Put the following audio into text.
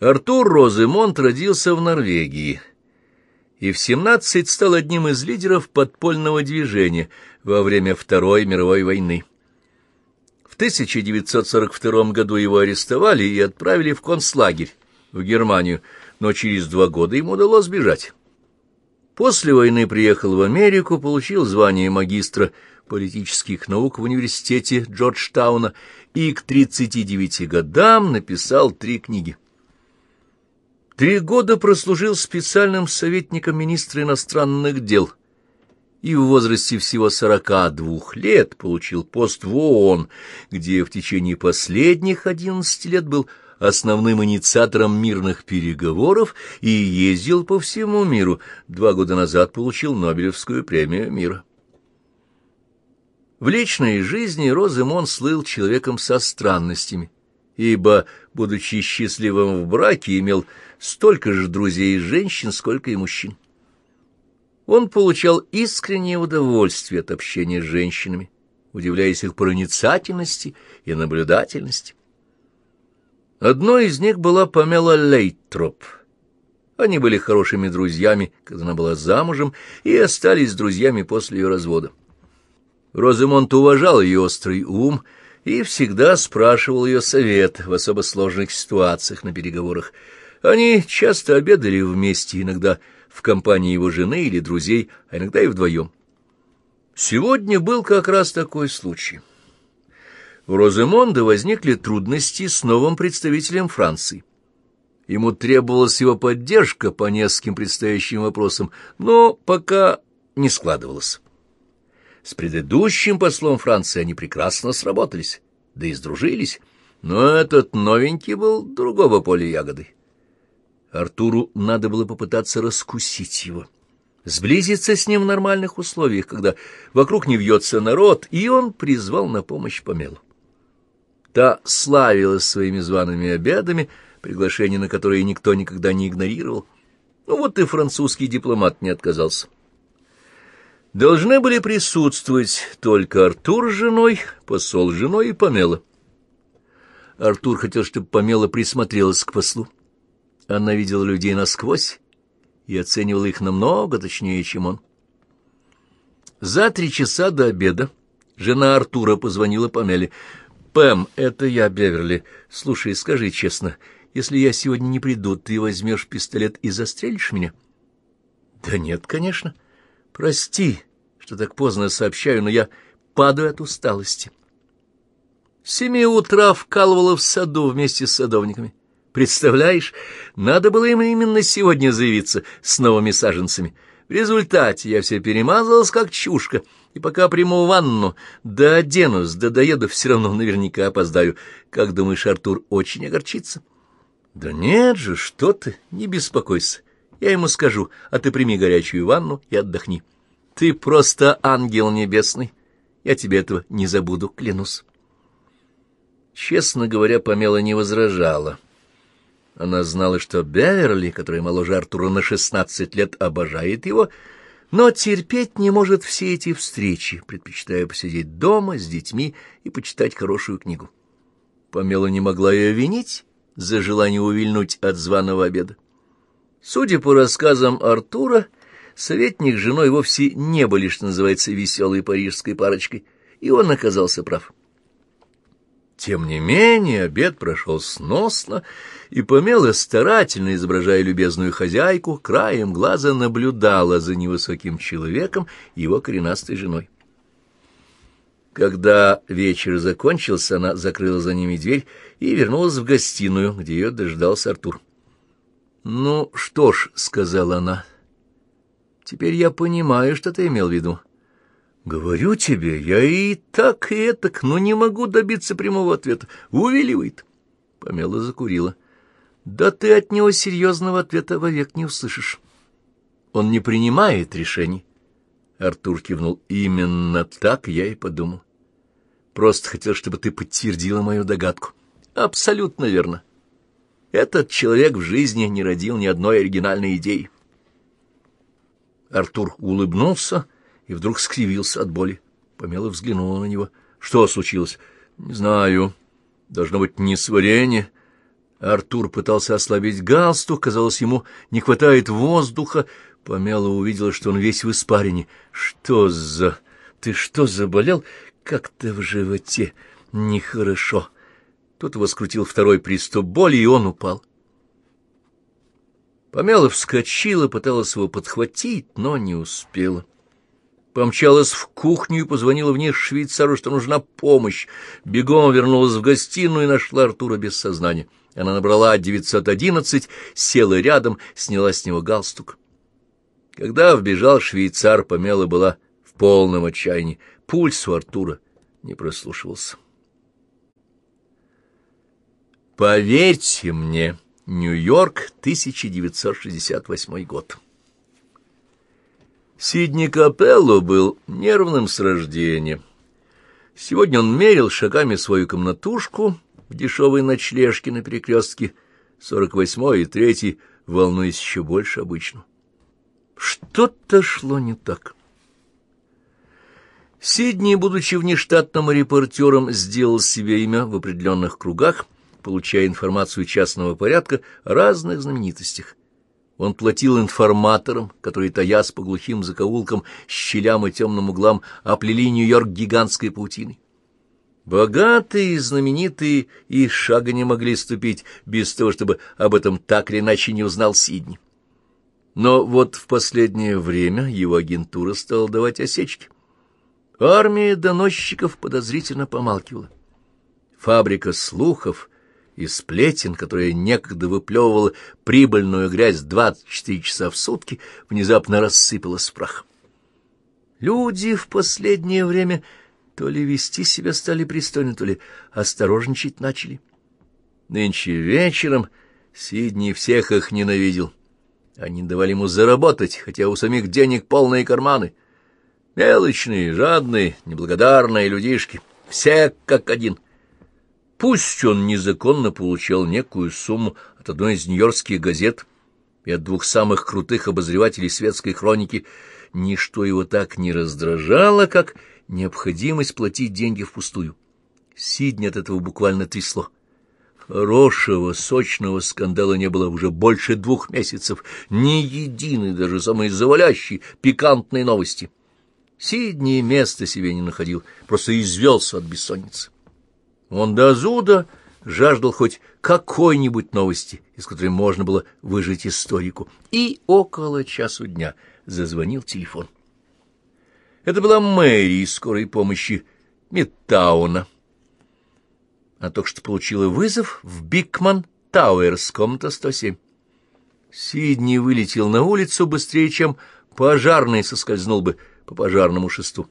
Артур Роземонт родился в Норвегии и в 17 стал одним из лидеров подпольного движения во время Второй мировой войны. В 1942 году его арестовали и отправили в концлагерь в Германию, но через два года ему удалось сбежать. После войны приехал в Америку, получил звание магистра политических наук в университете Джорджтауна и к 39 годам написал три книги. Три года прослужил специальным советником министра иностранных дел и в возрасте всего сорока двух лет получил пост в ООН, где в течение последних одиннадцати лет был основным инициатором мирных переговоров и ездил по всему миру. Два года назад получил Нобелевскую премию мира. В личной жизни Роземон слыл человеком со странностями, ибо, будучи счастливым в браке, имел столько же друзей и женщин, сколько и мужчин. Он получал искреннее удовольствие от общения с женщинами, удивляясь их проницательности и наблюдательности. Одной из них была Памела Лейтроп. Они были хорошими друзьями, когда она была замужем, и остались друзьями после ее развода. Роземонт уважал ее острый ум и всегда спрашивал ее совет в особо сложных ситуациях на переговорах, они часто обедали вместе, иногда в компании его жены или друзей, а иногда и вдвоем. Сегодня был как раз такой случай. У Роземонда возникли трудности с новым представителем Франции. Ему требовалась его поддержка по нескольким предстоящим вопросам, но пока не складывалось. С предыдущим послом Франции они прекрасно сработались, да и сдружились, но этот новенький был другого поля ягоды. Артуру надо было попытаться раскусить его, сблизиться с ним в нормальных условиях, когда вокруг не вьется народ, и он призвал на помощь Помелу. Та славилась своими зваными обедами, приглашения на которые никто никогда не игнорировал. Ну вот и французский дипломат не отказался. Должны были присутствовать только Артур с женой, посол с женой и Помела. Артур хотел, чтобы Помела присмотрелась к послу. Она видела людей насквозь и оценивала их намного точнее, чем он. За три часа до обеда жена Артура позвонила Памеле. «Пэм, это я, Беверли. Слушай, скажи честно, если я сегодня не приду, ты возьмешь пистолет и застрелишь меня?» «Да нет, конечно. Прости, что так поздно сообщаю, но я падаю от усталости». С семи утра вкалывала в саду вместе с садовниками. Представляешь, надо было им именно сегодня заявиться с новыми саженцами. В результате я все перемазалась, как чушка, и пока приму ванну, да оденусь, да доеду, все равно наверняка опоздаю. Как думаешь, Артур очень огорчится? Да нет же, что ты, не беспокойся. Я ему скажу, а ты прими горячую ванну и отдохни. Ты просто ангел небесный. Я тебе этого не забуду, клянусь. Честно говоря, Памела не возражала. Она знала, что Беверли, который моложе Артура на шестнадцать лет, обожает его, но терпеть не может все эти встречи, предпочитая посидеть дома с детьми и почитать хорошую книгу. Помела не могла ее винить за желание увильнуть от званого обеда. Судя по рассказам Артура, советник с женой вовсе не были, что называется, веселой парижской парочкой, и он оказался прав. Тем не менее, обед прошел сносно, и Помела, старательно изображая любезную хозяйку, краем глаза наблюдала за невысоким человеком и его коренастой женой. Когда вечер закончился, она закрыла за ними дверь и вернулась в гостиную, где ее дождался Артур. «Ну что ж», — сказала она, — «теперь я понимаю, что ты имел в виду. Говорю тебе, я и так, и этак, но не могу добиться прямого ответа. Увиливает. Помела закурила. Да ты от него серьезного ответа вовек не услышишь. Он не принимает решений. Артур кивнул. Именно так я и подумал. Просто хотел, чтобы ты подтвердила мою догадку. Абсолютно верно. Этот человек в жизни не родил ни одной оригинальной идеи. Артур улыбнулся и вдруг скривился от боли. Помела взглянула на него. Что случилось? Не знаю. Должно быть несварение. Артур пытался ослабить галстук, казалось, ему не хватает воздуха. Помяло увидела, что он весь в испарине. «Что за... Ты что, заболел? Как-то в животе нехорошо». Тут его скрутил второй приступ боли, и он упал. Помяла вскочила, пыталась его подхватить, но не успела. Помчалась в кухню и позвонила вниз швейцару, что нужна помощь. Бегом вернулась в гостиную и нашла Артура без сознания. Она набрала 911, села рядом, сняла с него галстук. Когда вбежал швейцар, помела была в полном отчаянии. Пульс у Артура не прослушивался. Поверьте мне, Нью-Йорк, 1968 год. Сидни Капелло был нервным с рождения. Сегодня он мерил шагами свою комнатушку, в дешевой ночлежке на перекрестке, сорок восьмой и третий, волнуясь еще больше обычно. Что-то шло не так. Сидни, будучи внештатным репортером, сделал себе имя в определенных кругах, получая информацию частного порядка о разных знаменитостях. Он платил информаторам, которые, таясь по глухим закоулкам, щелям и темным углам, оплели Нью-Йорк гигантской паутиной. Богатые и знаменитые и шага не могли ступить без того, чтобы об этом так или иначе не узнал Сидни. Но вот в последнее время его агентура стала давать осечки. Армия доносчиков подозрительно помалкивала. Фабрика слухов и сплетен, которая некогда выплевывала прибыльную грязь 24 часа в сутки, внезапно рассыпалась в прах. Люди в последнее время то ли вести себя стали пристойно, то ли осторожничать начали. Нынче вечером Сидни всех их ненавидел. Они давали ему заработать, хотя у самих денег полные карманы. Мелочные, жадные, неблагодарные людишки. Все как один. Пусть он незаконно получал некую сумму от одной из нью-йоркских газет и от двух самых крутых обозревателей светской хроники, ничто его так не раздражало, как необходимость платить деньги впустую. Сидни от этого буквально трясло. Хорошего, сочного скандала не было уже больше двух месяцев, ни единой, даже самой завалящей, пикантной новости. Сидни места себе не находил, просто извелся от бессонницы. Он до зуда жаждал хоть какой-нибудь новости, из которой можно было выжить историку, и около часу дня зазвонил телефон. Это была Мэри скорой помощи Мидтауна. Она только что получила вызов в Бикман Тауэрс, комната 107. Сидни вылетел на улицу быстрее, чем пожарный соскользнул бы по пожарному шесту.